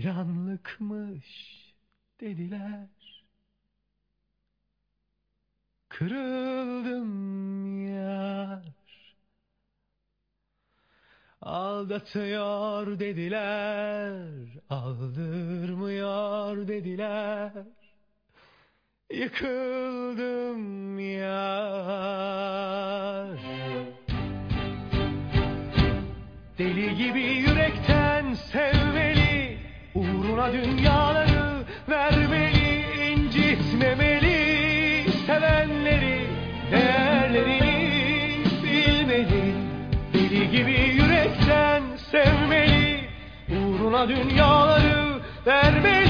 Bir dediler. Kırıldım yar. Aldatıyor dediler Aldırmıyor dediler. Yıkıldım yar. Deli gibi yürekten sevmeli Uğruna dünyaları vermeli incitmemeli Sevenleri değerlerini bilmeli. Deli gibi yürekten sevmeli Uğruna dünyaları vermeli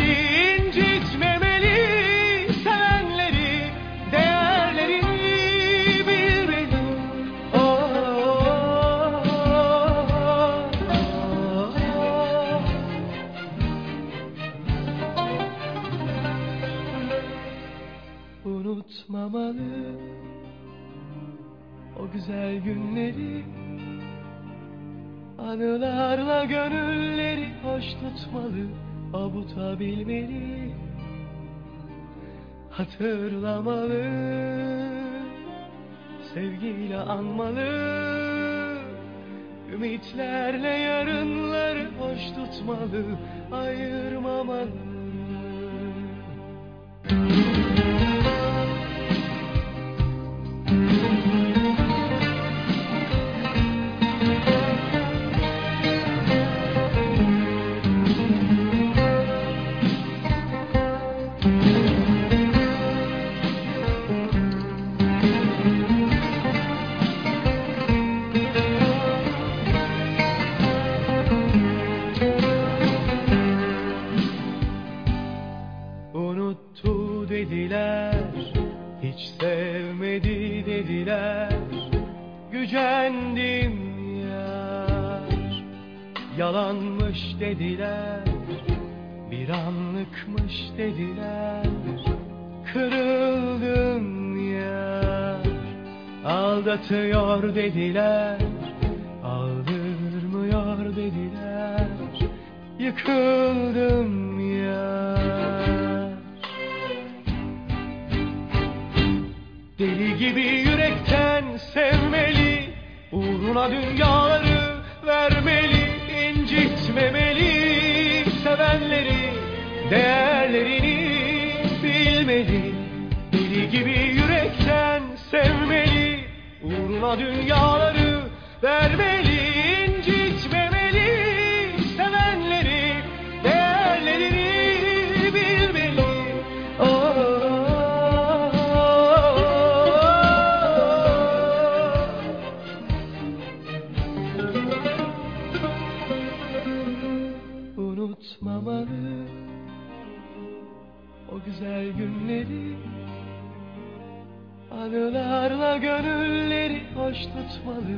Unutmamalı o güzel günleri Anılarla gönülleri hoş tutmalı. Avutabilmeli Hatırlamalı. Sevgiyle anmalı. Ümitlerle yarınları hoş tutmalı. Ayırmamalı Unuttu dediler Hiç sevmedi dediler. Gücendim yar Yalanmış dediler. Bir anlıkmış dediler. Kırıldım yar Aldatıyor dediler. Aldırmıyor dediler. Yıkıldım gibi yürekten sevmeli Uğruna dünyaları vermeli incitmemeli Sevenleri değerlerini bilmeli Deli gibi yürekten sevmeli Uğruna dünyaları Unutmamalı o güzel günleri Anılarla gönülleri hoş tutmalı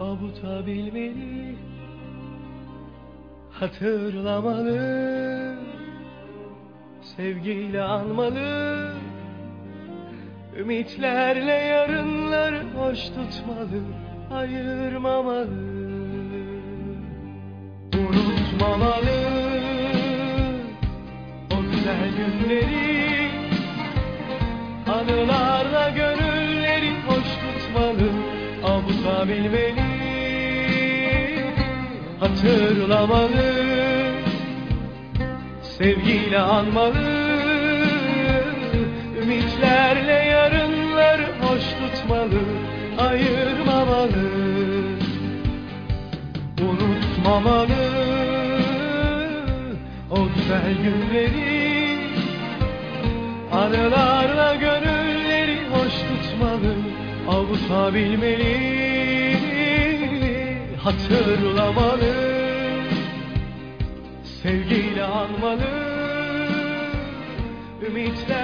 Avutabilmeli Hatırlamalı Sevgiyle anmalı. Ümitlerle yarınları hoş tutmalı Ayırmamalı. Unutmamalı günleri Anılarla gönülleri hoş tutmalı. Avutabilmeli Hatırlamalı. Sevgiyle anmalı. Ümitlerle yarınları hoş tutmalı. Ayırmamalı. Unutmamalı. O güzel günleri Anılarla gönülleri hoş tutmalı. Avutabilmeli Hatırlamalı. Sevgiyle anmalı Ümitlerle yarın